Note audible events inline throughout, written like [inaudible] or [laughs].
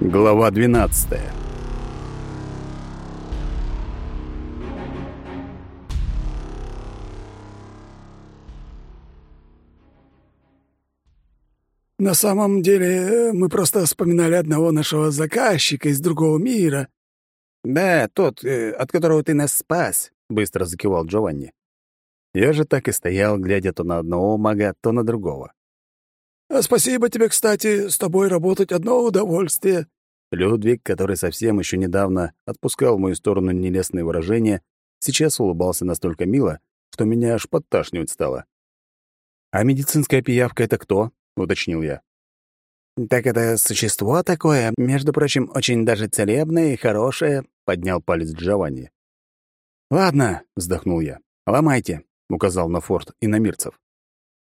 Глава 12. На самом деле, мы просто вспоминали одного нашего заказчика из другого мира. Да, тот, э, от которого ты нас спас, быстро закивал Джованни. Я же так и стоял, глядя то на одного мага, то на другого. А спасибо тебе, кстати, с тобой работать одно удовольствие. Людвиг, который совсем еще недавно отпускал в мою сторону нелестные выражения, сейчас улыбался настолько мило, что меня аж подташнивать стало. «А медицинская пиявка — это кто?» — уточнил я. «Так это существо такое, между прочим, очень даже целебное и хорошее», — поднял палец Джованни. «Ладно», — вздохнул я, — «ломайте», — указал на форт и на мирцев.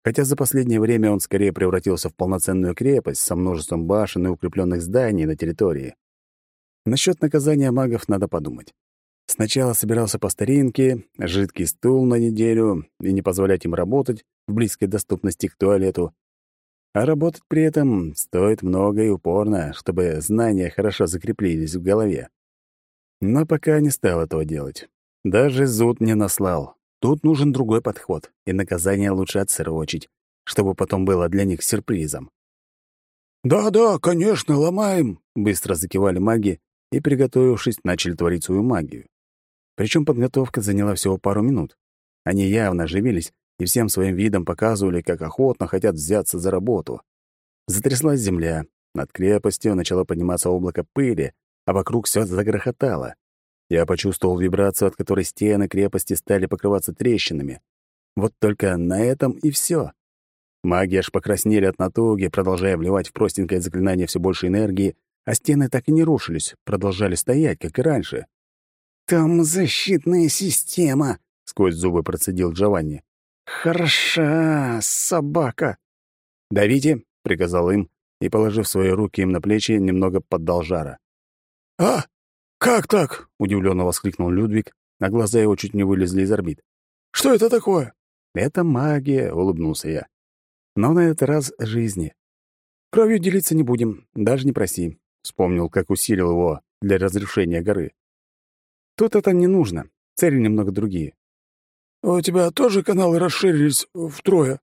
Хотя за последнее время он скорее превратился в полноценную крепость со множеством башен и укрепленных зданий на территории. Насчет наказания магов надо подумать. Сначала собирался по старинке, жидкий стул на неделю и не позволять им работать в близкой доступности к туалету, а работать при этом стоит много и упорно, чтобы знания хорошо закреплились в голове. Но пока не стал этого делать. Даже зуд не наслал. Тут нужен другой подход, и наказание лучше отсрочить, чтобы потом было для них сюрпризом. «Да-да, конечно, ломаем», — быстро закивали маги и, приготовившись, начали творить свою магию. Причем подготовка заняла всего пару минут. Они явно оживились и всем своим видом показывали, как охотно хотят взяться за работу. Затряслась земля, над крепостью начало подниматься облако пыли, а вокруг все загрохотало. Я почувствовал вибрацию, от которой стены крепости стали покрываться трещинами. Вот только на этом и все. Маги аж покраснели от натуги, продолжая вливать в простенькое заклинание все больше энергии, а стены так и не рушились, продолжали стоять, как и раньше. «Там защитная система», — сквозь зубы процедил Джованни. «Хороша собака!» «Давите!» — приказал им и, положив свои руки им на плечи, немного поддал жара. «А, как так?» — удивленно воскликнул Людвиг, а глаза его чуть не вылезли из орбит. «Что это такое?» «Это магия», — улыбнулся я. «Но на этот раз жизни. Кровью делиться не будем, даже не проси», — вспомнил, как усилил его для разрушения горы. «Тут это не нужно, цели немного другие. «У тебя тоже каналы расширились втрое?»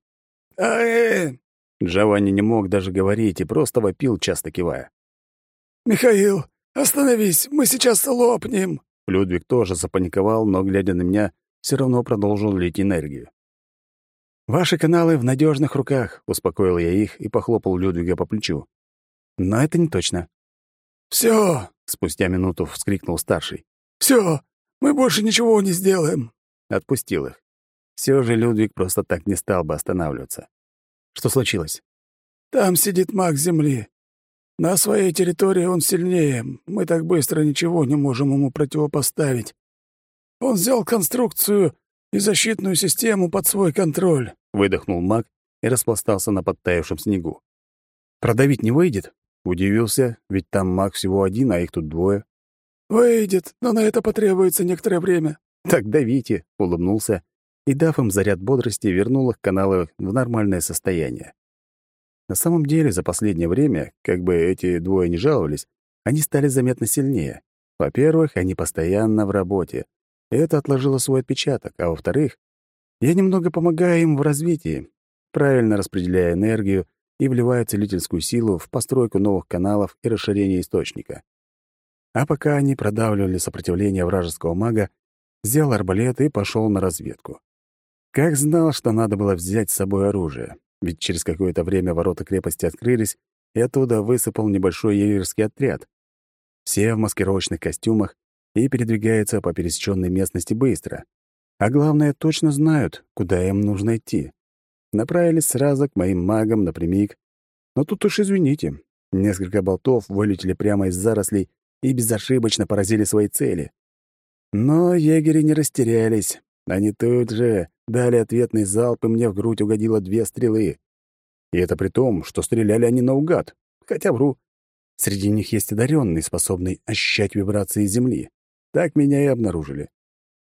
«А-э-э!» Джованни не мог даже говорить и просто вопил, часто кивая. «Михаил, остановись, мы сейчас лопнем!» Людвиг тоже запаниковал, но, глядя на меня, все равно продолжил лить энергию. «Ваши каналы в надежных руках», — успокоил я их и похлопал Людвига по плечу. «Но это не точно». «Всё!» — спустя минуту вскрикнул старший. «Всё! Мы больше ничего не сделаем!» Отпустил их. Все же Людвиг просто так не стал бы останавливаться. Что случилось? «Там сидит маг Земли. На своей территории он сильнее. Мы так быстро ничего не можем ему противопоставить. Он взял конструкцию и защитную систему под свой контроль», — выдохнул маг и распластался на подтаявшем снегу. «Продавить не выйдет?» — удивился, ведь там маг всего один, а их тут двое. «Выйдет, но на это потребуется некоторое время. «Так давите», — улыбнулся, и, дав им заряд бодрости, вернул их каналы в нормальное состояние. На самом деле, за последнее время, как бы эти двое не жаловались, они стали заметно сильнее. Во-первых, они постоянно в работе. Это отложило свой отпечаток. А во-вторых, я немного помогаю им в развитии, правильно распределяя энергию и вливая целительскую силу в постройку новых каналов и расширение источника. А пока они продавливали сопротивление вражеского мага, взял арбалет и пошел на разведку. Как знал, что надо было взять с собой оружие, ведь через какое-то время ворота крепости открылись, и оттуда высыпал небольшой егерский отряд. Все в маскировочных костюмах и передвигаются по пересеченной местности быстро. А главное, точно знают, куда им нужно идти. Направились сразу к моим магам напрямик. Но тут уж извините, несколько болтов вылетели прямо из зарослей и безошибочно поразили свои цели. Но егери не растерялись. Они тут же дали ответный залп, и мне в грудь угодило две стрелы. И это при том, что стреляли они наугад. Хотя вру. Среди них есть одаренный, способный ощущать вибрации земли. Так меня и обнаружили.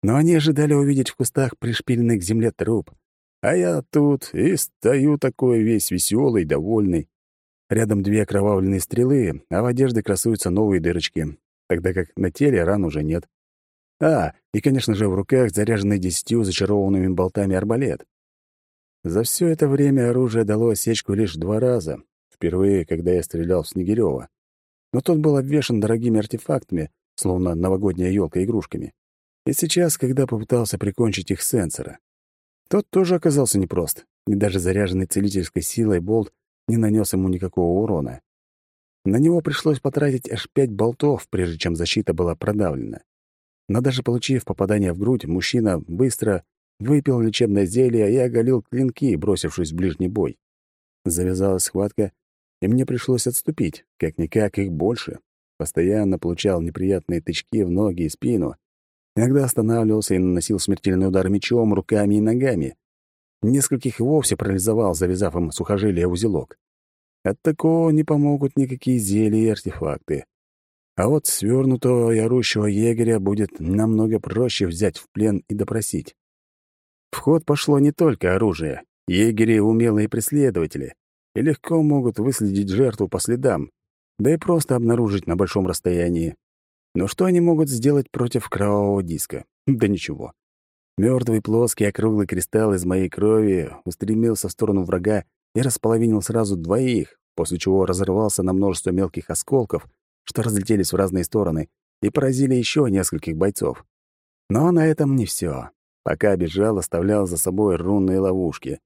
Но они ожидали увидеть в кустах пришпиленный к земле труп. А я тут и стою такой весь веселый, довольный. Рядом две окровавленные стрелы, а в одежде красуются новые дырочки, тогда как на теле ран уже нет. А, и, конечно же, в руках заряженный десятью зачарованными болтами арбалет. За все это время оружие дало осечку лишь два раза. Впервые, когда я стрелял в Снегирёва. Но тот был обвешан дорогими артефактами, словно новогодняя елка игрушками. И сейчас, когда попытался прикончить их сенсора. Тот тоже оказался непрост, и даже заряженный целительской силой болт не нанес ему никакого урона. На него пришлось потратить аж пять болтов, прежде чем защита была продавлена. Но даже получив попадание в грудь, мужчина быстро выпил лечебное зелье и оголил клинки, бросившись в ближний бой. Завязалась схватка, и мне пришлось отступить. Как-никак их больше. Постоянно получал неприятные тычки в ноги и спину. Иногда останавливался и наносил смертельный удар мечом, руками и ногами. Нескольких вовсе парализовал, завязав им сухожилие узелок. От такого не помогут никакие зелья и артефакты. А вот свернутого и орущего егеря будет намного проще взять в плен и допросить. В ход пошло не только оружие. Егери — умелые преследователи и легко могут выследить жертву по следам, да и просто обнаружить на большом расстоянии. Но что они могут сделать против кровавого диска? [laughs] Да ничего. Мертвый плоский округлый кристалл из моей крови устремился в сторону врага и располовинил сразу двоих, после чего разорвался на множество мелких осколков, что разлетелись в разные стороны и поразили еще нескольких бойцов. Но на этом не все. Пока бежал, оставлял за собой рунные ловушки.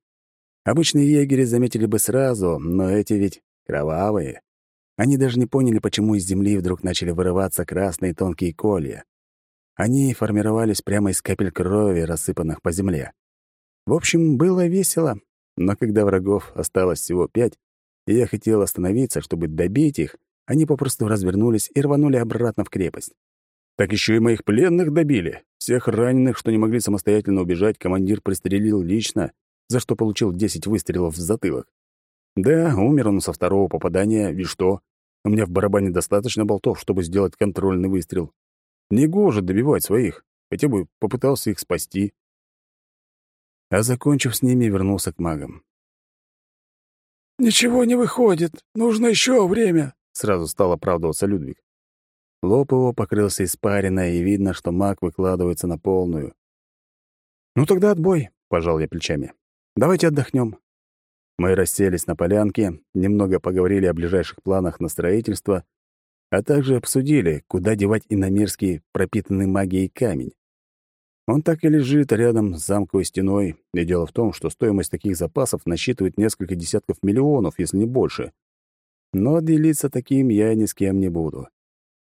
Обычные егери заметили бы сразу, но эти ведь кровавые. Они даже не поняли, почему из земли вдруг начали вырываться красные тонкие колья. Они формировались прямо из капель крови, рассыпанных по земле. В общем, было весело, но когда врагов осталось всего пять, и я хотел остановиться, чтобы добить их, они попросту развернулись и рванули обратно в крепость. Так еще и моих пленных добили. Всех раненых, что не могли самостоятельно убежать, командир пристрелил лично, за что получил 10 выстрелов в затылок. Да, умер он со второго попадания, и что? У меня в барабане достаточно болтов, чтобы сделать контрольный выстрел. Негоже добивать своих, хотя бы попытался их спасти. А закончив с ними, вернулся к магам. «Ничего не выходит. Нужно еще время», — сразу стал оправдываться Людвиг. Лоб его покрылся испариной, и видно, что маг выкладывается на полную. «Ну тогда отбой», — пожал я плечами. «Давайте отдохнем. Мы расселись на полянке, немного поговорили о ближайших планах на строительство, а также обсудили, куда девать иномерский пропитанный магией камень. Он так и лежит рядом с замковой стеной, и дело в том, что стоимость таких запасов насчитывает несколько десятков миллионов, если не больше. Но делиться таким я ни с кем не буду.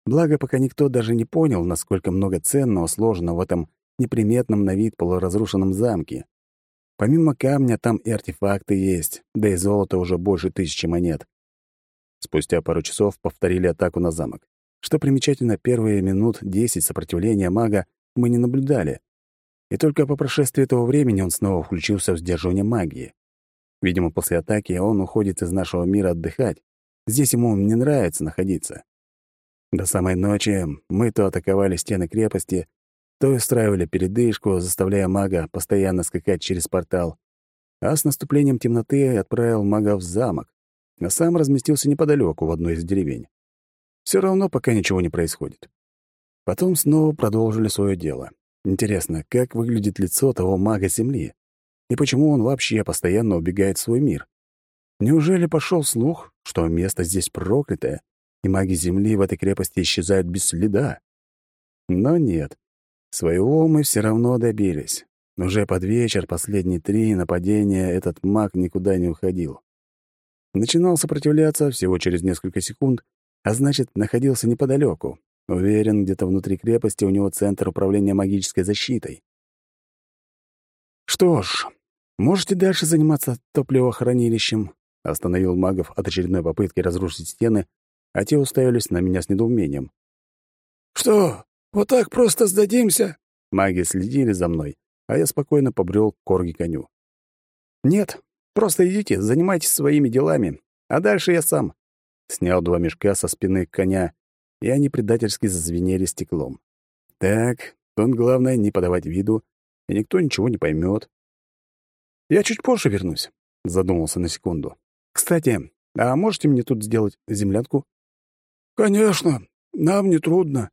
Благо, пока никто даже не понял, насколько много ценного сложено в этом неприметном на вид полуразрушенном замке. Помимо камня там и артефакты есть, да и золото уже больше тысячи монет. Спустя пару часов повторили атаку на замок. Что примечательно, первые минут десять сопротивления мага мы не наблюдали. И только по прошествии этого времени он снова включился в сдерживание магии. Видимо, после атаки он уходит из нашего мира отдыхать. Здесь ему не нравится находиться. До самой ночи мы то атаковали стены крепости, то устраивали передышку, заставляя мага постоянно скакать через портал, а с наступлением темноты отправил мага в замок, а сам разместился неподалеку в одной из деревень. Все равно пока ничего не происходит. Потом снова продолжили свое дело. Интересно, как выглядит лицо того мага Земли? И почему он вообще постоянно убегает в свой мир? Неужели пошел слух, что место здесь проклятое, и маги Земли в этой крепости исчезают без следа. Но нет. Своего мы все равно добились. Уже под вечер, последние три нападения, этот маг никуда не уходил. Начинал сопротивляться всего через несколько секунд, а значит, находился неподалеку. Уверен, где-то внутри крепости у него центр управления магической защитой. «Что ж, можете дальше заниматься топливохранилищем», — остановил магов от очередной попытки разрушить стены а те уставились на меня с недоумением. «Что, вот так просто сдадимся?» Маги следили за мной, а я спокойно побрел к корги-коню. «Нет, просто идите, занимайтесь своими делами, а дальше я сам». Снял два мешка со спины коня, и они предательски зазвенели стеклом. «Так, тут главное не подавать виду, и никто ничего не поймет. «Я чуть позже вернусь», — задумался на секунду. «Кстати, А можете мне тут сделать землянку?» «Конечно, нам не трудно».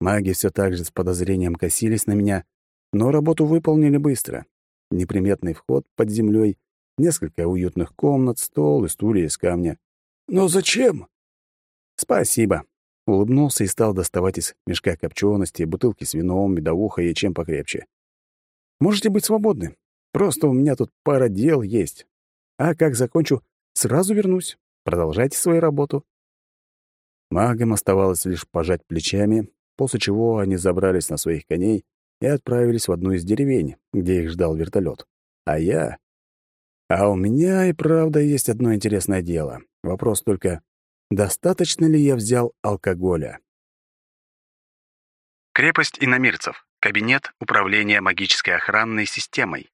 Маги все так же с подозрением косились на меня, но работу выполнили быстро. Неприметный вход под землей, несколько уютных комнат, стол и стулья из камня. «Но зачем?» «Спасибо», — улыбнулся и стал доставать из мешка копчености, бутылки с вином, медовуха и чем покрепче. «Можете быть свободны. Просто у меня тут пара дел есть. А как закончу, сразу вернусь. Продолжайте свою работу». Магам оставалось лишь пожать плечами, после чего они забрались на своих коней и отправились в одну из деревень, где их ждал вертолет. А я... А у меня и правда есть одно интересное дело. Вопрос только, достаточно ли я взял алкоголя? Крепость иномирцев. Кабинет управления магической охранной системой.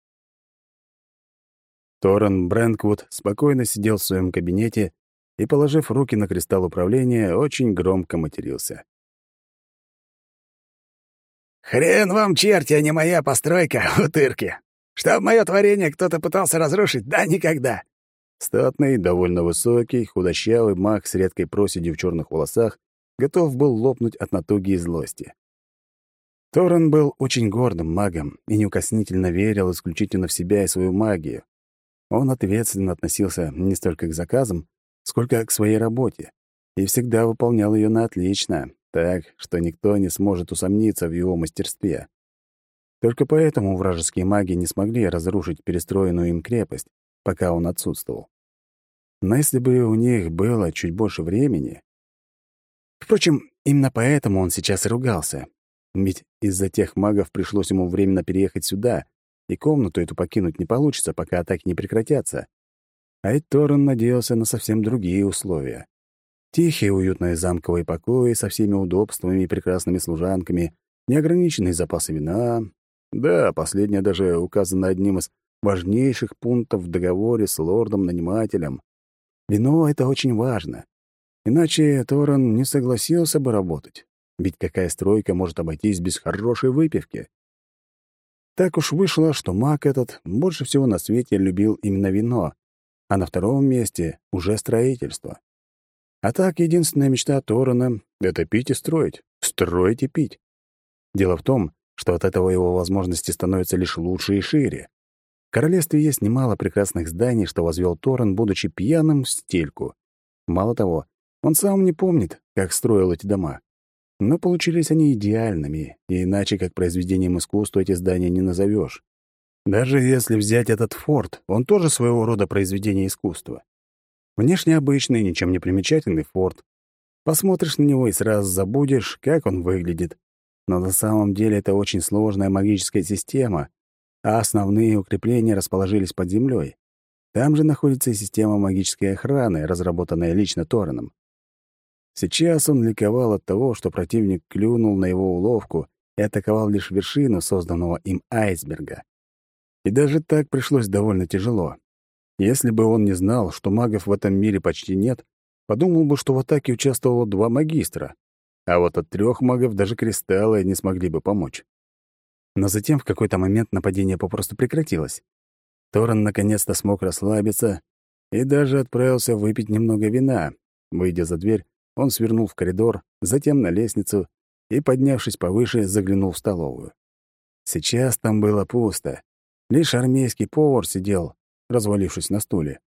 Торрен Брэнквуд спокойно сидел в своем кабинете и, положив руки на кристалл управления, очень громко матерился. «Хрен вам, черти, а не моя постройка, [laughs] утырки! Чтоб мое творение кто-то пытался разрушить, да никогда!» Статный, довольно высокий, худощавый маг с редкой проседью в черных волосах готов был лопнуть от натуги и злости. Торрен был очень гордым магом и неукоснительно верил исключительно в себя и свою магию, он ответственно относился не столько к заказам, сколько к своей работе, и всегда выполнял ее на отлично, так, что никто не сможет усомниться в его мастерстве. Только поэтому вражеские маги не смогли разрушить перестроенную им крепость, пока он отсутствовал. Но если бы у них было чуть больше времени... Впрочем, именно поэтому он сейчас и ругался. Ведь из-за тех магов пришлось ему временно переехать сюда, и комнату эту покинуть не получится, пока атаки не прекратятся. А ведь Торрен надеялся на совсем другие условия. Тихие уютные замковые покои со всеми удобствами и прекрасными служанками, неограниченные запасы вина. Да, последнее даже указано одним из важнейших пунктов в договоре с лордом-нанимателем. Вино — это очень важно. Иначе Торрен не согласился бы работать. Ведь какая стройка может обойтись без хорошей выпивки? Так уж вышло, что маг этот больше всего на свете любил именно вино, а на втором месте — уже строительство. А так, единственная мечта Торрена — это пить и строить, строить и пить. Дело в том, что от этого его возможности становятся лишь лучше и шире. В королевстве есть немало прекрасных зданий, что возвел Торрен, будучи пьяным в стельку. Мало того, он сам не помнит, как строил эти дома. Но получились они идеальными, и иначе как произведением искусства эти здания не назовешь. Даже если взять этот форт, он тоже своего рода произведение искусства. Внешне обычный, ничем не примечательный форт. Посмотришь на него и сразу забудешь, как он выглядит. Но на самом деле это очень сложная магическая система, а основные укрепления расположились под землей. Там же находится система магической охраны, разработанная лично Тореном. Сейчас он ликовал от того, что противник клюнул на его уловку и атаковал лишь вершину созданного им айсберга. И даже так пришлось довольно тяжело. Если бы он не знал, что магов в этом мире почти нет, подумал бы, что в атаке участвовало два магистра, а вот от трех магов даже кристаллы не смогли бы помочь. Но затем в какой-то момент нападение попросту прекратилось. Торан наконец-то смог расслабиться и даже отправился выпить немного вина. Выйдя за дверь, он свернул в коридор, затем на лестницу и, поднявшись повыше, заглянул в столовую. Сейчас там было пусто. Лишь армейский повар сидел, развалившись на стуле.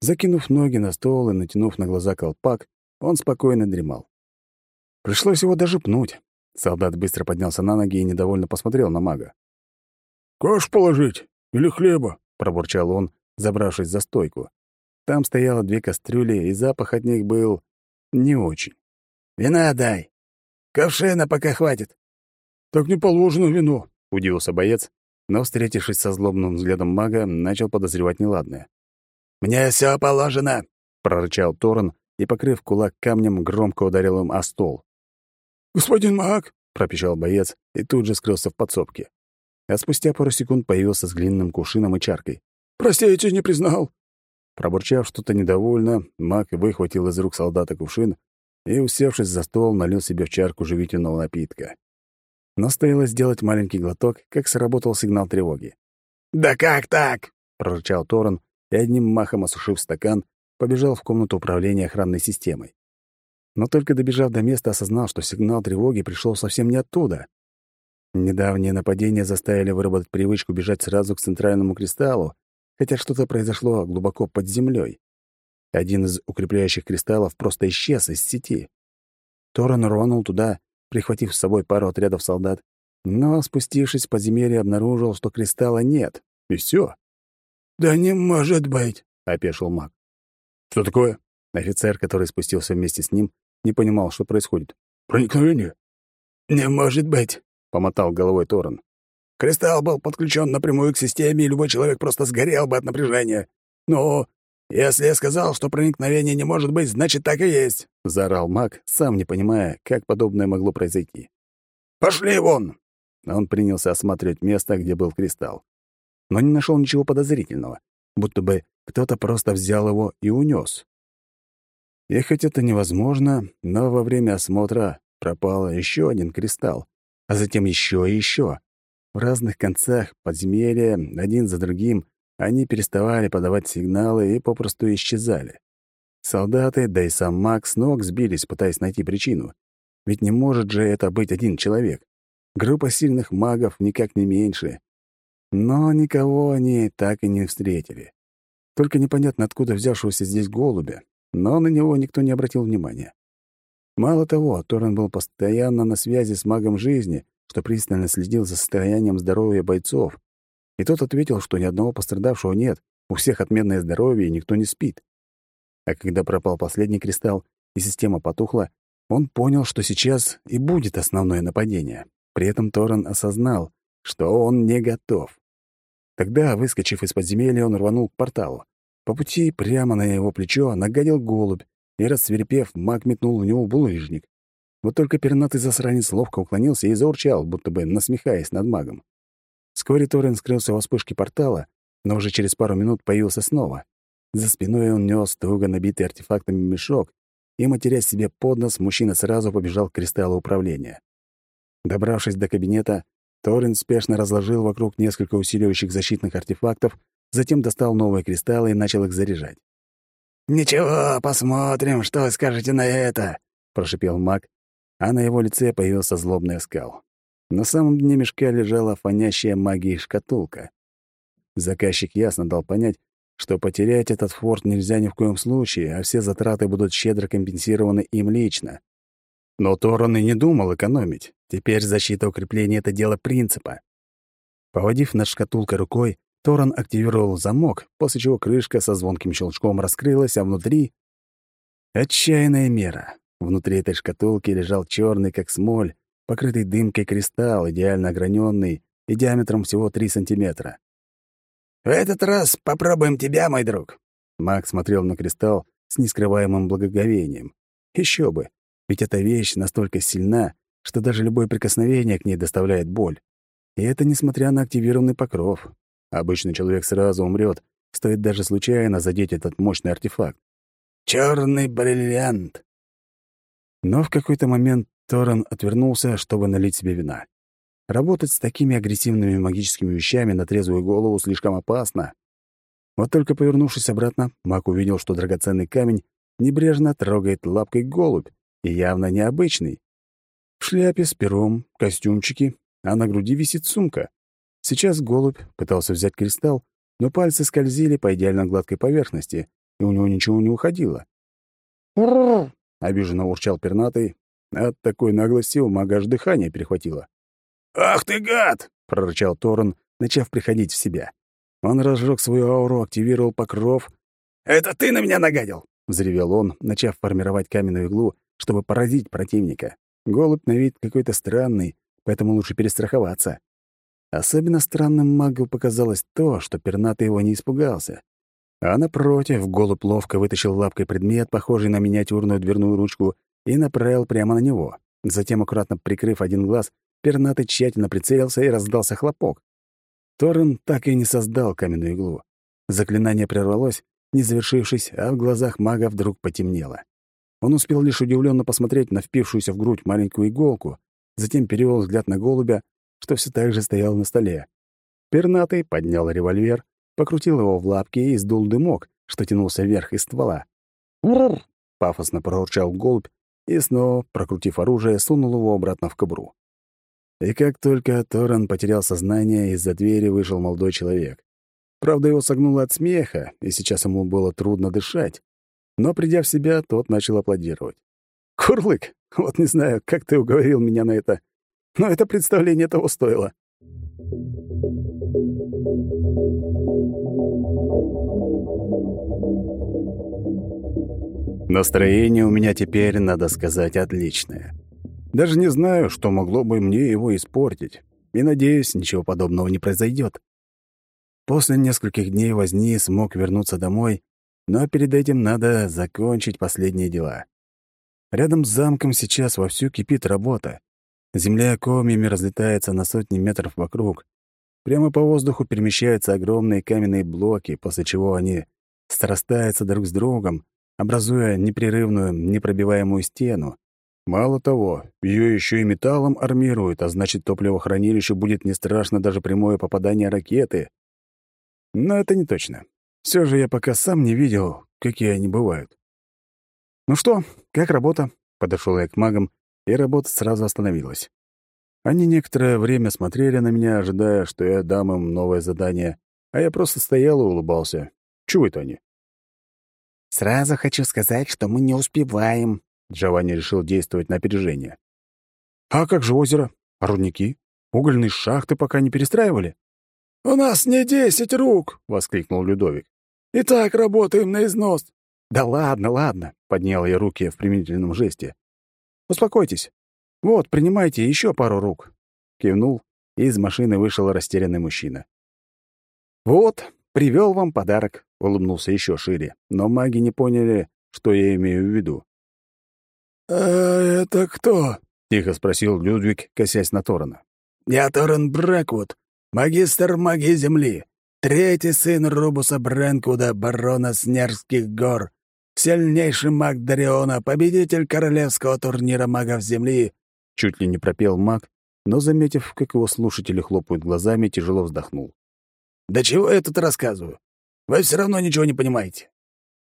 Закинув ноги на стол и натянув на глаза колпак, он спокойно дремал. Пришлось его даже пнуть. Солдат быстро поднялся на ноги и недовольно посмотрел на мага. «Каш положить? Или хлеба?» — пробурчал он, забравшись за стойку. Там стояло две кастрюли, и запах от них был не очень. «Вина дай. Ковшина пока хватит». «Так не положено вино», — удивился боец, но, встретившись со злобным взглядом мага, начал подозревать неладное. «Мне все положено», — прорычал Торон и, покрыв кулак камнем, громко ударил им о стол. «Господин маг», — пропищал боец и тут же скрылся в подсобке. А спустя пару секунд появился с глиняным кувшином и чаркой. «Простите, не признал». Пробурчав что-то недовольно, маг выхватил из рук солдата кувшин и, усевшись за стол, налил себе в чарку живительного напитка. Но стоило сделать маленький глоток, как сработал сигнал тревоги. «Да как так?» — прорычал Торон и, одним махом осушив стакан, побежал в комнату управления охранной системой. Но только добежав до места, осознал, что сигнал тревоги пришел совсем не оттуда. Недавние нападения заставили выработать привычку бежать сразу к центральному кристаллу, хотя что-то произошло глубоко под землей. Один из укрепляющих кристаллов просто исчез из сети. Торрен рванул туда, прихватив с собой пару отрядов солдат, но, спустившись в подземелье, обнаружил, что кристалла нет. И все. «Да не может быть!» — опешил маг. «Что такое?» Офицер, который спустился вместе с ним, не понимал, что происходит. «Проникновение?» «Не может быть!» — помотал головой Торрен. «Кристалл был подключен напрямую к системе, и любой человек просто сгорел бы от напряжения. Но если я сказал, что проникновение не может быть, значит, так и есть!» — заорал маг, сам не понимая, как подобное могло произойти. «Пошли вон!» Он принялся осматривать место, где был кристалл. Но не нашел ничего подозрительного, будто бы кто-то просто взял его и унес. И хоть это невозможно, но во время осмотра пропал еще один кристалл, а затем еще и еще. В разных концах подземелья, один за другим, они переставали подавать сигналы и попросту исчезали. Солдаты, да и сам Макс ног сбились, пытаясь найти причину. Ведь не может же это быть один человек. Группа сильных магов никак не меньше. Но никого они так и не встретили. Только непонятно, откуда взявшегося здесь голубя, но на него никто не обратил внимания. Мало того, Торрен был постоянно на связи с магом жизни, что пристально следил за состоянием здоровья бойцов, и тот ответил, что ни одного пострадавшего нет, у всех отменное здоровье и никто не спит. А когда пропал последний кристалл и система потухла, он понял, что сейчас и будет основное нападение. При этом Торрен осознал, что он не готов. Тогда, выскочив из подземелья, он рванул к порталу. По пути прямо на его плечо нагадил голубь, и, рассверепев, маг метнул в него булыжник. Вот только пернатый засранец ловко уклонился и заурчал, будто бы насмехаясь над магом. Вскоре Торрен скрылся во вспышке портала, но уже через пару минут появился снова. За спиной он нес туго набитый артефактами мешок, и, матерясь себе под нос, мужчина сразу побежал к кристаллу управления. Добравшись до кабинета, Торрен спешно разложил вокруг несколько усиливающих защитных артефактов, затем достал новые кристаллы и начал их заряжать. «Ничего, посмотрим, что скажете на это», — прошипел маг, а на его лице появился злобный оскал. На самом дне мешка лежала фонящая магией шкатулка. Заказчик ясно дал понять, что потерять этот форт нельзя ни в коем случае, а все затраты будут щедро компенсированы им лично. Но Торон и не думал экономить. Теперь защита укрепления — это дело принципа. Поводив над шкатулкой рукой, Торон активировал замок, после чего крышка со звонким щелчком раскрылась, а внутри... Отчаянная мера. Внутри этой шкатулки лежал черный, как смоль, покрытый дымкой кристалл, идеально ограненный и диаметром всего 3 сантиметра. «В этот раз попробуем тебя, мой друг». Макс смотрел на кристалл с нескрываемым благоговением. Еще бы, ведь эта вещь настолько сильна, что даже любое прикосновение к ней доставляет боль. И это несмотря на активированный покров. Обычный человек сразу умрет, стоит даже случайно задеть этот мощный артефакт. Черный бриллиант. Но в какой-то момент Торрен отвернулся, чтобы налить себе вина. Работать с такими агрессивными магическими вещами на трезвую голову слишком опасно. Вот только повернувшись обратно, Мак увидел, что драгоценный камень небрежно трогает лапкой голубь, и явно необычный. В шляпе с пером, костюмчики, а на груди висит сумка. Сейчас голубь пытался взять кристалл, но пальцы скользили по идеально гладкой поверхности, и у него ничего не уходило. Обиженно урчал пернатый. От такой наглости у мага аж дыхание перехватило. «Ах ты гад!» — прорычал Торн, начав приходить в себя. Он разжег свою ауру, активировал покров. «Это ты на меня нагадил!» — взревел он, начав формировать каменную иглу, чтобы поразить противника. Голубь на вид какой-то странный, поэтому лучше перестраховаться. Особенно странным магу показалось то, что пернатый его не испугался. А напротив, голубь ловко вытащил лапкой предмет, похожий на миниатюрную дверную ручку, и направил прямо на него. Затем, аккуратно прикрыв один глаз, пернатый тщательно прицелился и раздался хлопок. Торрен так и не создал каменную иглу. Заклинание прервалось, не завершившись, а в глазах мага вдруг потемнело. Он успел лишь удивленно посмотреть на впившуюся в грудь маленькую иголку, затем перевел взгляд на голубя, что все так же стоял на столе. Пернатый поднял револьвер, покрутил его в лапке и сдул дымок, что тянулся вверх из ствола. «Ур!» — пафосно проурчал голубь и снова, прокрутив оружие, сунул его обратно в кобру. И как только Торан потерял сознание, из-за двери вышел молодой человек. Правда, его согнуло от смеха, и сейчас ему было трудно дышать. Но, придя в себя, тот начал аплодировать. «Курлык, вот не знаю, как ты уговорил меня на это, но это представление того стоило». Настроение у меня теперь, надо сказать, отличное. Даже не знаю, что могло бы мне его испортить, и, надеюсь, ничего подобного не произойдет. После нескольких дней возни смог вернуться домой, но перед этим надо закончить последние дела. Рядом с замком сейчас вовсю кипит работа. Земля комьями разлетается на сотни метров вокруг. Прямо по воздуху перемещаются огромные каменные блоки, после чего они срастаются друг с другом, образуя непрерывную, непробиваемую стену. Мало того, ее еще и металлом армируют, а значит, топливохранилище будет не страшно даже прямое попадание ракеты. Но это не точно. Все же я пока сам не видел, какие они бывают. «Ну что, как работа?» — подошел я к магам, и работа сразу остановилась. Они некоторое время смотрели на меня, ожидая, что я дам им новое задание, а я просто стоял и улыбался. Чего это они? «Сразу хочу сказать, что мы не успеваем», — Джованни решил действовать на опережение. «А как же озеро? Рудники? Угольные шахты пока не перестраивали?» «У нас не десять рук!» — воскликнул Людовик. «И так работаем на износ!» «Да ладно, ладно!» — поднял я руки в примирительном жесте. «Успокойтесь. Вот, принимайте еще пару рук». Кивнул, и из машины вышел растерянный мужчина. «Вот, привел вам подарок», — улыбнулся еще шире, но маги не поняли, что я имею в виду. «А это кто?» — тихо спросил Людвиг, косясь на Торана. «Я Торан Брэквуд, магистр магии Земли, третий сын Рубуса Брэнкуда, барона Снерских гор, сильнейший маг Дариона, победитель королевского турнира магов Земли». Чуть ли не пропел маг, но, заметив, как его слушатели хлопают глазами, тяжело вздохнул. «Да чего я тут рассказываю? Вы все равно ничего не понимаете».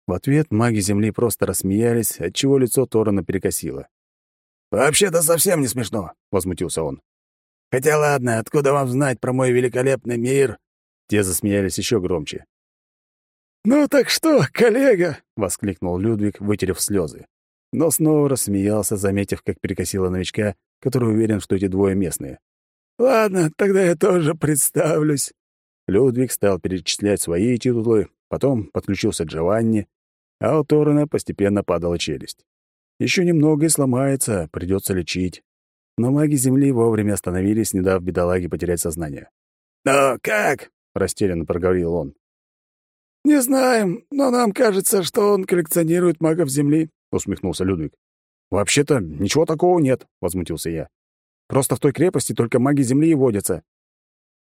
В ответ маги Земли просто рассмеялись, отчего лицо Торана перекосило. «Вообще-то совсем не смешно», — возмутился он. «Хотя ладно, откуда вам знать про мой великолепный мир?» Те засмеялись еще громче. «Ну так что, коллега?» — воскликнул Людвиг, вытерев слезы. Но снова рассмеялся, заметив, как перекосило новичка, который уверен, что эти двое местные. «Ладно, тогда я тоже представлюсь». Людвиг стал перечислять свои титулы, потом подключился Джованни, а у Торрена постепенно падала челюсть. Еще немного и сломается, придется лечить. Но маги Земли вовремя остановились, не дав бедолаге потерять сознание. «Но как?» — растерянно проговорил он. «Не знаем, но нам кажется, что он коллекционирует магов Земли», — усмехнулся Людвиг. «Вообще-то ничего такого нет», — возмутился я. «Просто в той крепости только маги Земли и водятся».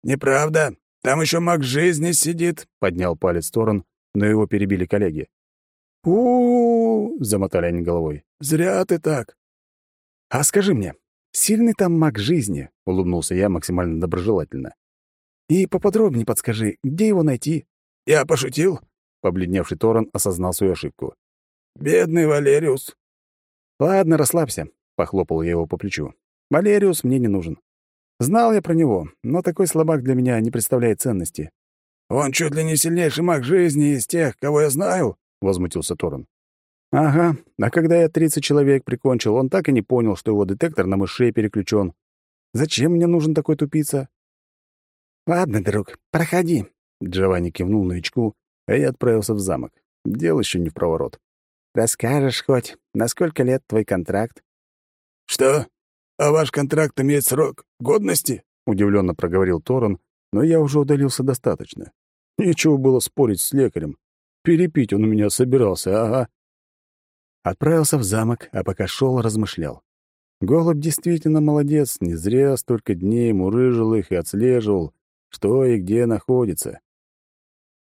«Неправда. Там еще маг жизни сидит», — поднял палец в сторону, но его перебили коллеги. у, -у, -у замотали они головой. «Зря ты так». «А скажи мне, сильный там маг жизни?» — улыбнулся я максимально доброжелательно. «И поподробнее подскажи, где его найти?» «Я пошутил?» — побледневший Торан осознал свою ошибку. «Бедный Валериус». «Ладно, расслабься», — похлопал я его по плечу. «Валериус мне не нужен. Знал я про него, но такой слабак для меня не представляет ценности». «Он чуть ли не сильнейший маг жизни из тех, кого я знаю», — возмутился Торан. «Ага, а когда я 30 человек прикончил, он так и не понял, что его детектор на мышей переключен. Зачем мне нужен такой тупица?» «Ладно, друг, проходи», — Джованни кивнул новичку, а я отправился в замок. Дело еще не в проворот. «Расскажешь хоть, на сколько лет твой контракт?» «Что? А ваш контракт имеет срок годности?» — удивленно проговорил Торон, но я уже удалился достаточно. Нечего было спорить с лекарем. Перепить он у меня собирался, ага. Отправился в замок, а пока шел, размышлял. Голубь действительно молодец, не зря столько дней мурыжил их и отслеживал, что и где находится.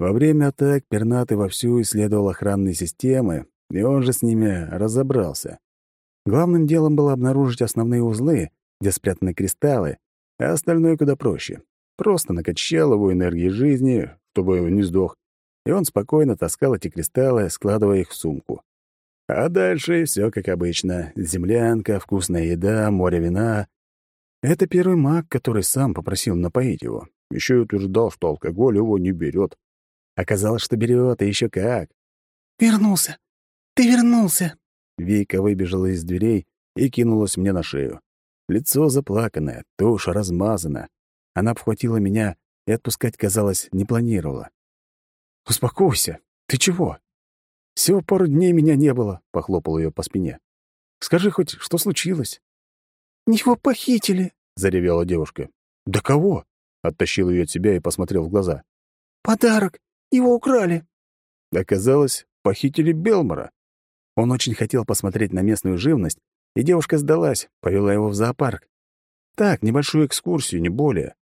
Во время атак пернатый вовсю исследовал охранные системы, и он же с ними разобрался. Главным делом было обнаружить основные узлы, где спрятаны кристаллы, а остальное куда проще. Просто накачал его энергией жизни, чтобы не сдох, и он спокойно таскал эти кристаллы, складывая их в сумку. А дальше все как обычно. Землянка, вкусная еда, море вина. Это первый маг, который сам попросил напоить его. Еще и утверждал, что алкоголь его не берет. Оказалось, что берет, и еще как. «Вернулся! Ты вернулся!» Вика выбежала из дверей и кинулась мне на шею. Лицо заплаканное, тушь размазана. Она обхватила меня и отпускать, казалось, не планировала. «Успокойся! Ты чего?» «Всего пару дней меня не было», — похлопал ее по спине. «Скажи хоть, что случилось?» «Его похитили», — заревела девушка. «Да кого?» — оттащил ее от себя и посмотрел в глаза. «Подарок! Его украли!» Оказалось, похитили Белмора. Он очень хотел посмотреть на местную живность, и девушка сдалась, повела его в зоопарк. Так, небольшую экскурсию, не более.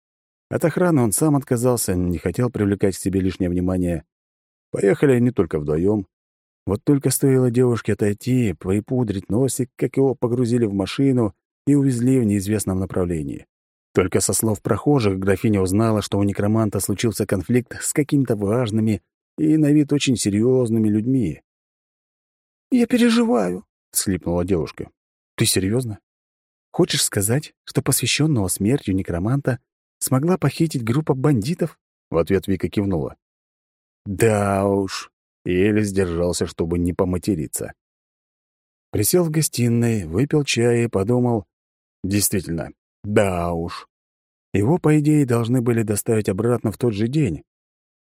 От охраны он сам отказался, не хотел привлекать к себе лишнее внимание. Поехали не только вдвоем. Вот только стоило девушке отойти, припудрить носик, как его погрузили в машину и увезли в неизвестном направлении. Только со слов прохожих графиня узнала, что у некроманта случился конфликт с какими-то важными и на вид очень серьезными людьми. «Я переживаю», — схлипнула девушка. «Ты серьезно? Хочешь сказать, что посвященного смертью некроманта смогла похитить группа бандитов?» В ответ Вика кивнула. «Да уж, Еле сдержался, чтобы не поматериться. Присел в гостиной, выпил чай и подумал. Действительно, да уж. Его, по идее, должны были доставить обратно в тот же день.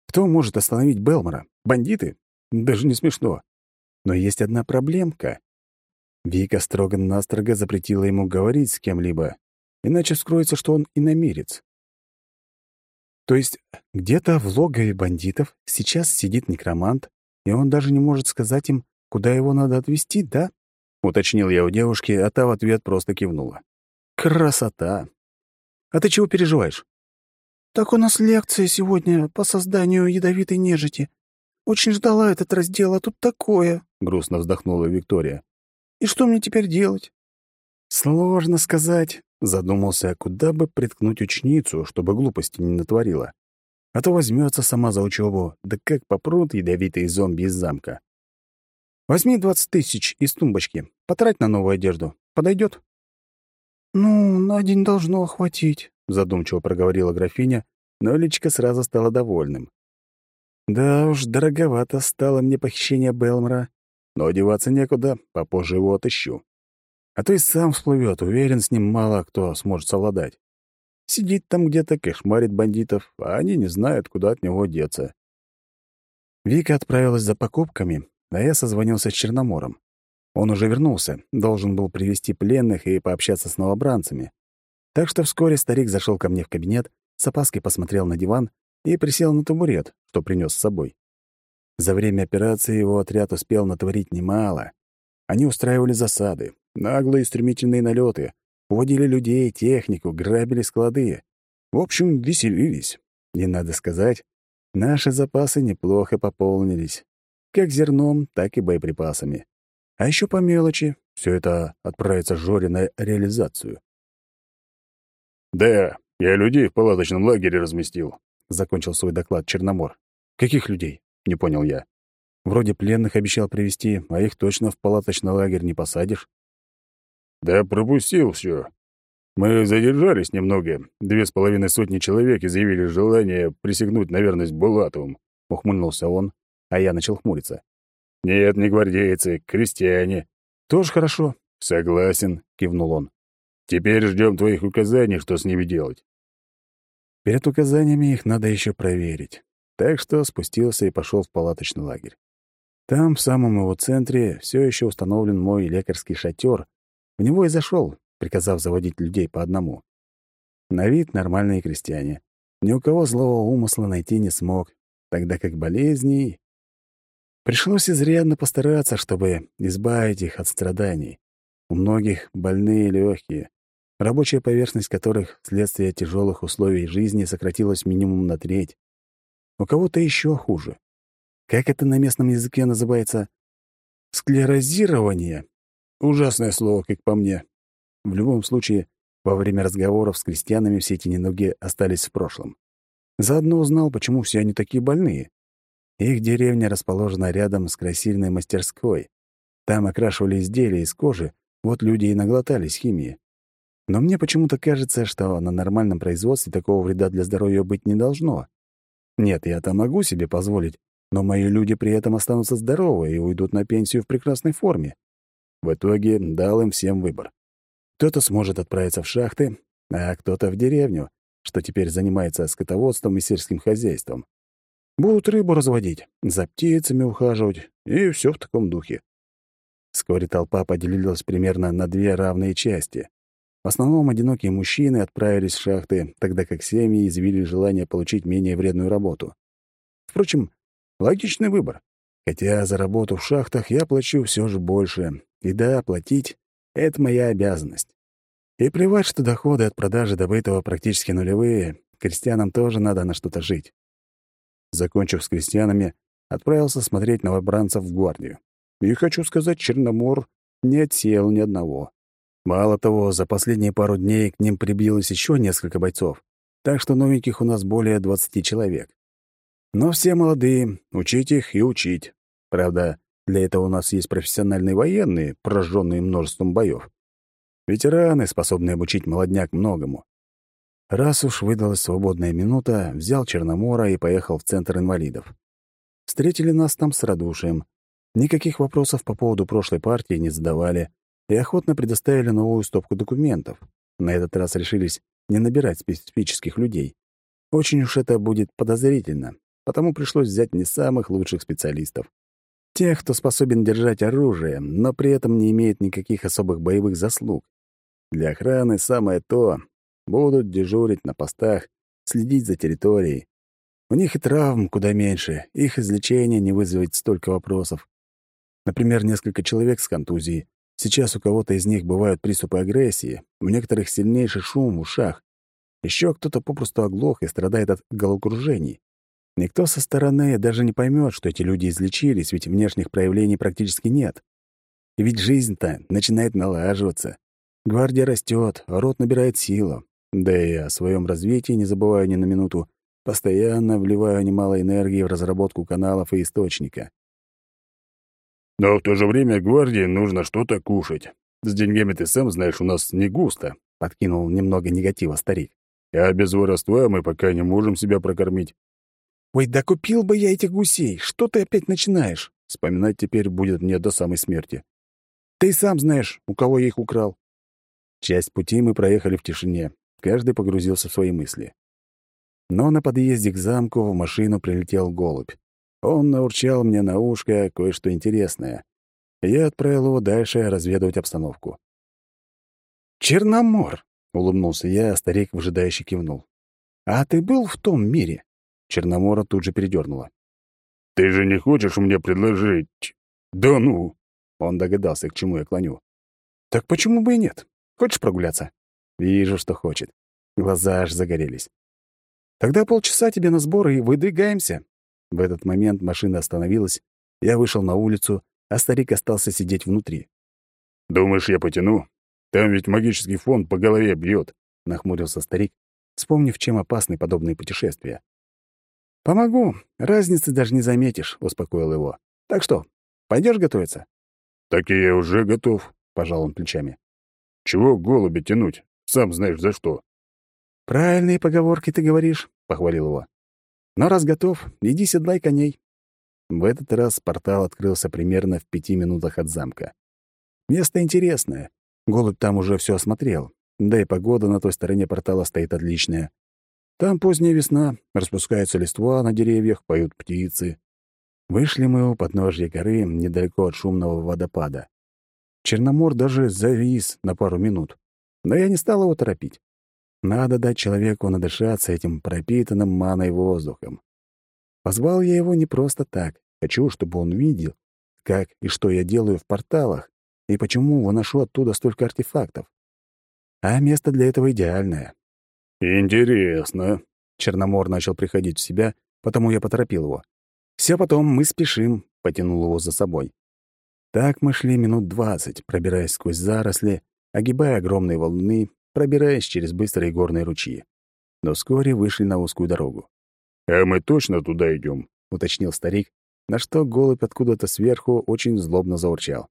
Кто может остановить Белмора? Бандиты? Даже не смешно. Но есть одна проблемка. Вика строго-настрого запретила ему говорить с кем-либо, иначе скроется, что он иномерец. То есть где-то в логове бандитов сейчас сидит некромант, и он даже не может сказать им, куда его надо отвезти, да?» — уточнил я у девушки, а та в ответ просто кивнула. «Красота! А ты чего переживаешь?» «Так у нас лекция сегодня по созданию ядовитой нежити. Очень ждала этот раздел, а тут такое», — грустно вздохнула Виктория. «И что мне теперь делать?» «Сложно сказать», — задумался, куда бы приткнуть ученицу, чтобы глупости не натворила. А то возьмется сама за учебу, да как попрут ядовитые зомби из замка. Возьми двадцать тысяч из тумбочки, потрать на новую одежду. Подойдет? «Ну, на день должно хватить», — задумчиво проговорила графиня, но Личка сразу стала довольным. «Да уж, дороговато стало мне похищение Белмра, но одеваться некуда, попозже его отыщу. А то и сам всплывет, уверен, с ним мало кто сможет совладать. Сидит там где-то, кошмарит бандитов, а они не знают, куда от него деться. Вика отправилась за покупками, а я созвонился с Черномором. Он уже вернулся, должен был привести пленных и пообщаться с новобранцами. Так что вскоре старик зашел ко мне в кабинет, с опаской посмотрел на диван и присел на табурет, что принес с собой. За время операции его отряд успел натворить немало. Они устраивали засады, наглые стремительные налеты, Уводили людей, технику, грабили склады. В общем, веселились. И, надо сказать, наши запасы неплохо пополнились. Как зерном, так и боеприпасами. А еще по мелочи все это отправится Жоре на реализацию. «Да, я людей в палаточном лагере разместил», — закончил свой доклад Черномор. «Каких людей?» — не понял я. «Вроде пленных обещал привести, а их точно в палаточный лагерь не посадишь». Да пропустил все. Мы задержались немного. Две с половиной сотни человек изъявили желание присягнуть на верность Булатовым. Ухмыльнулся он, а я начал хмуриться. Нет, не гвардейцы, крестьяне. Тоже хорошо. Согласен, кивнул он. Теперь ждем твоих указаний, что с ними делать. Перед указаниями их надо еще проверить. Так что спустился и пошел в палаточный лагерь. Там, в самом его центре, все еще установлен мой лекарский шатер, в него и зашел, приказав заводить людей по одному. На вид нормальные крестьяне. Ни у кого злого умысла найти не смог, тогда как болезней... Пришлось изрядно постараться, чтобы избавить их от страданий. У многих больные легкие, рабочая поверхность которых вследствие тяжелых условий жизни сократилась минимум на треть. У кого-то еще хуже. Как это на местном языке называется? Склерозирование. Ужасное слово, как по мне. В любом случае, во время разговоров с крестьянами все эти недуги остались в прошлом. Заодно узнал, почему все они такие больные. Их деревня расположена рядом с красильной мастерской. Там окрашивали изделия из кожи, вот люди и наглотались химии. Но мне почему-то кажется, что на нормальном производстве такого вреда для здоровья быть не должно. Нет, я-то могу себе позволить, но мои люди при этом останутся здоровы и уйдут на пенсию в прекрасной форме. В итоге дал им всем выбор. Кто-то сможет отправиться в шахты, а кто-то в деревню, что теперь занимается скотоводством и сельским хозяйством. Будут рыбу разводить, за птицами ухаживать, и все в таком духе. Вскоре толпа поделилась примерно на две равные части. В основном одинокие мужчины отправились в шахты, тогда как семьи изъявили желание получить менее вредную работу. Впрочем, логичный выбор. Хотя за работу в шахтах я плачу все же больше. И да, платить — это моя обязанность. И плевать, что доходы от продажи добытого практически нулевые, крестьянам тоже надо на что-то жить. Закончив с крестьянами, отправился смотреть новобранцев в гвардию. И хочу сказать, Черномор не отсеял ни одного. Мало того, за последние пару дней к ним прибилось еще несколько бойцов, так что новеньких у нас более 20 человек. Но все молодые, учить их и учить. Правда, для этого у нас есть профессиональные военные, прожженные множеством боев. Ветераны, способные обучить молодняк многому. Раз уж выдалась свободная минута, взял Черномора и поехал в центр инвалидов. Встретили нас там с радушием. Никаких вопросов по поводу прошлой партии не задавали и охотно предоставили новую стопку документов. На этот раз решились не набирать специфических людей. Очень уж это будет подозрительно, потому пришлось взять не самых лучших специалистов. Тех, кто способен держать оружие, но при этом не имеет никаких особых боевых заслуг. Для охраны самое то. Будут дежурить на постах, следить за территорией. У них и травм куда меньше, их излечение не вызовет столько вопросов. Например, несколько человек с контузией. Сейчас у кого-то из них бывают приступы агрессии, у некоторых сильнейший шум в ушах. Еще кто-то попросту оглох и страдает от головокружений. Никто со стороны даже не поймет, что эти люди излечились, ведь внешних проявлений практически нет. Ведь жизнь-то начинает налаживаться. Гвардия растет, рот набирает силу. Да и о своем развитии не забываю ни на минуту. Постоянно вливаю немало энергии в разработку каналов и источника. Но в то же время гвардии нужно что-то кушать. С деньгами ты сам знаешь, у нас не густо, — подкинул немного негатива старик. А без воровства мы пока не можем себя прокормить. «Ой, да купил бы я этих гусей! Что ты опять начинаешь?» Вспоминать теперь будет мне до самой смерти. «Ты сам знаешь, у кого я их украл». Часть пути мы проехали в тишине. Каждый погрузился в свои мысли. Но на подъезде к замку в машину прилетел голубь. Он наурчал мне на ушко кое-что интересное. Я отправил его дальше разведывать обстановку. «Черномор!» — улыбнулся я, а старик выжидающе кивнул. «А ты был в том мире?» Черномора тут же передернула. «Ты же не хочешь мне предложить...» «Да ну!» Он догадался, к чему я клоню. «Так почему бы и нет? Хочешь прогуляться?» «Вижу, что хочет. Глаза аж загорелись. Тогда полчаса тебе на сбор и выдвигаемся. В этот момент машина остановилась, я вышел на улицу, а старик остался сидеть внутри. «Думаешь, я потяну? Там ведь магический фон по голове бьет», — нахмурился старик, вспомнив, чем опасны подобные путешествия. «Помогу. Разницы даже не заметишь», — успокоил его. «Так что, пойдешь готовиться?» «Так и я уже готов», — пожал он плечами. «Чего голубя тянуть? Сам знаешь за что». «Правильные поговорки ты говоришь», — похвалил его. Но раз готов, иди седлай коней. В этот раз портал открылся примерно в пяти минутах от замка. Место интересное. Голубь там уже все осмотрел. Да и погода на той стороне портала стоит отличная. Там поздняя весна, распускается листва на деревьях, поют птицы. Вышли мы у подножья горы, недалеко от шумного водопада. Черномор даже завис на пару минут. Но я не стал его торопить. Надо дать человеку надышаться этим пропитанным маной воздухом. Позвал я его не просто так. Хочу, чтобы он видел, как и что я делаю в порталах, и почему выношу оттуда столько артефактов. А место для этого идеальное. «Интересно». Черномор начал приходить в себя, потому я поторопил его. Все потом, мы спешим», — потянул его за собой. Так мы шли минут двадцать, пробираясь сквозь заросли, огибая огромные волны, пробираясь через быстрые горные ручьи. Но вскоре вышли на узкую дорогу. «А мы точно туда идем? — уточнил старик, на что голубь откуда-то сверху очень злобно заурчал.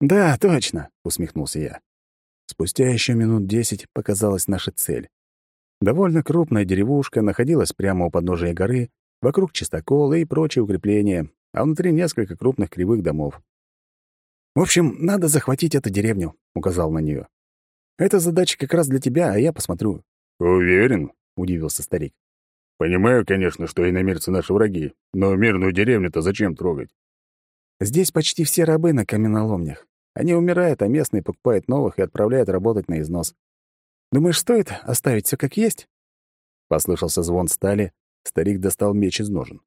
«Да, точно», — усмехнулся я. Спустя еще минут десять показалась наша цель. Довольно крупная деревушка находилась прямо у подножия горы, вокруг чистокола и прочие укрепления, а внутри несколько крупных кривых домов. «В общем, надо захватить эту деревню», — указал на нее. «Эта задача как раз для тебя, а я посмотрю». «Уверен?» — удивился старик. «Понимаю, конечно, что иномирцы наши враги, но мирную деревню-то зачем трогать?» «Здесь почти все рабы на каменоломнях. Они умирают, а местные покупают новых и отправляют работать на износ. Думаешь, стоит оставить все как есть?» Послышался звон стали, старик достал меч из ножен.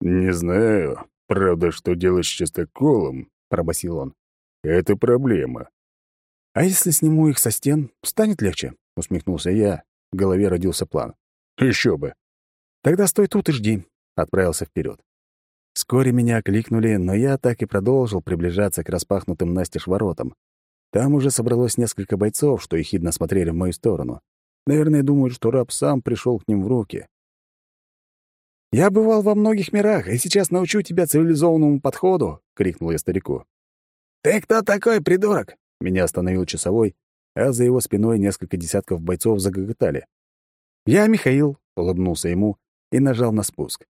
«Не знаю, правда, что делать с частоколом», — пробасил он. «Это проблема». «А если сниму их со стен, станет легче?» — усмехнулся я. В голове родился план. Еще бы. «Тогда стой тут и жди», — отправился вперед. Вскоре меня окликнули, но я так и продолжил приближаться к распахнутым настежь воротам. Там уже собралось несколько бойцов, что ехидно смотрели в мою сторону. Наверное, думают, что раб сам пришел к ним в руки. «Я бывал во многих мирах, и сейчас научу тебя цивилизованному подходу!» — крикнул я старику. «Ты кто такой, придурок?» — меня остановил часовой, а за его спиной несколько десятков бойцов загоготали. «Я Михаил», — улыбнулся ему и нажал на спуск.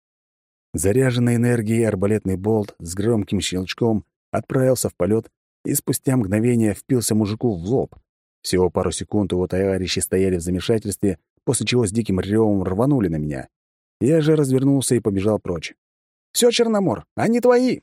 Заряженный энергией арбалетный болт с громким щелчком отправился в полет и спустя мгновение впился мужику в лоб. Всего пару секунд его товарищи стояли в замешательстве, после чего с диким ревом рванули на меня. Я же развернулся и побежал прочь. «Всё, Черномор, они твои!»